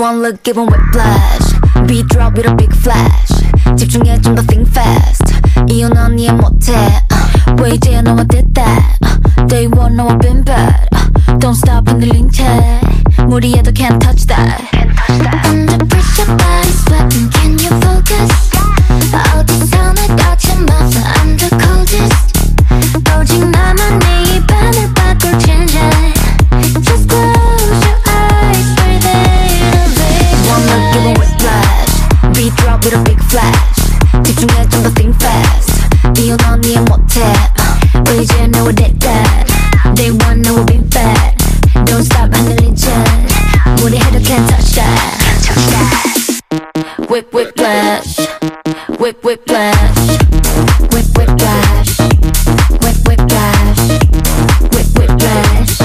One look give 'em whiplash Beat drop with a big flash 집중해 좀 더 think fast 이유는 이해 못해 uh, 왜 이제 너와 did that uh, Day one 너와 been bad uh, Don't stop 흔들린 채 무리해도 can't touch that Under pressure Whip whip flash Whip whip flash Whip whip flash Whip whip flash Whip whip flash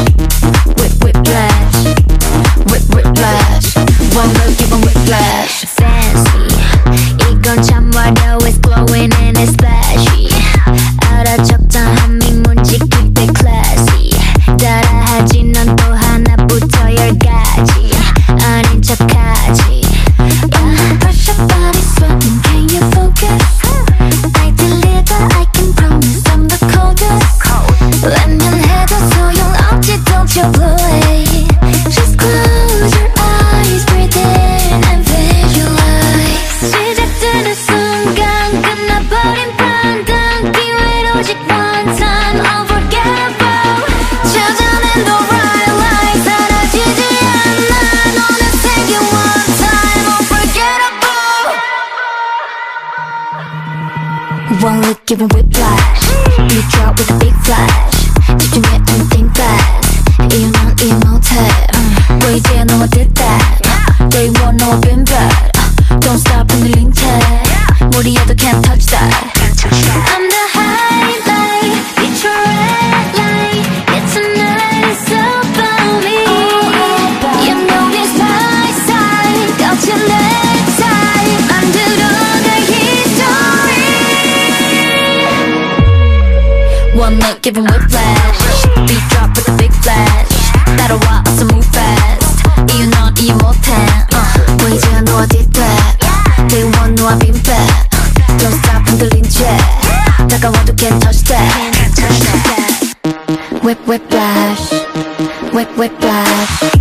Whip whip flash Whip whip flash One look give 'em whiplash fancy 이건 참 화려 It's One look give 'em whiplash You drop with a big flash 집중해 and think fast 이유는 이해 못해 uh, 왜 이제 너와 did that One look give 'em whiplash Beat drop with a big flash 따라와 어서 move fast 이유는 이해 못해 uh, 왜 이제 너와 did that Day one 너와 been bad Don't stop 흔들린 채 다가와도 can't touch that Whip whip flash Whip whip flash